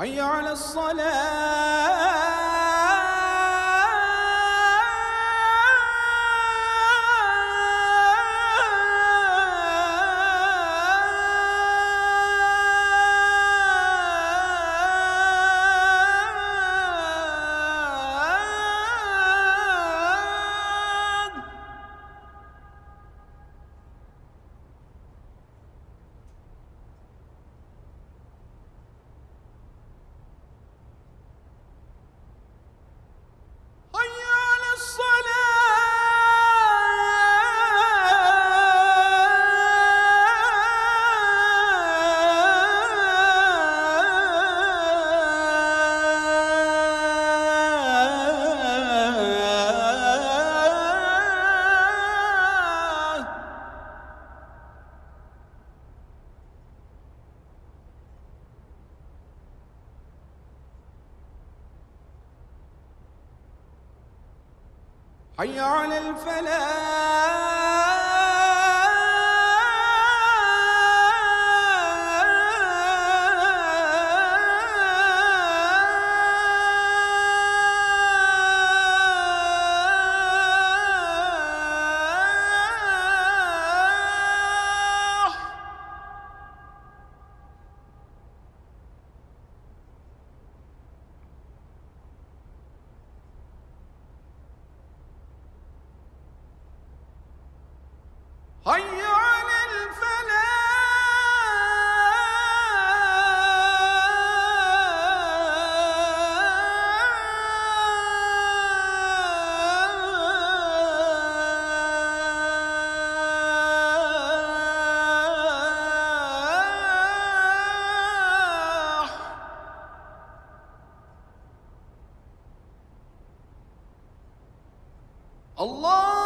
حي على الصلاة. حي على الفلاح. Allah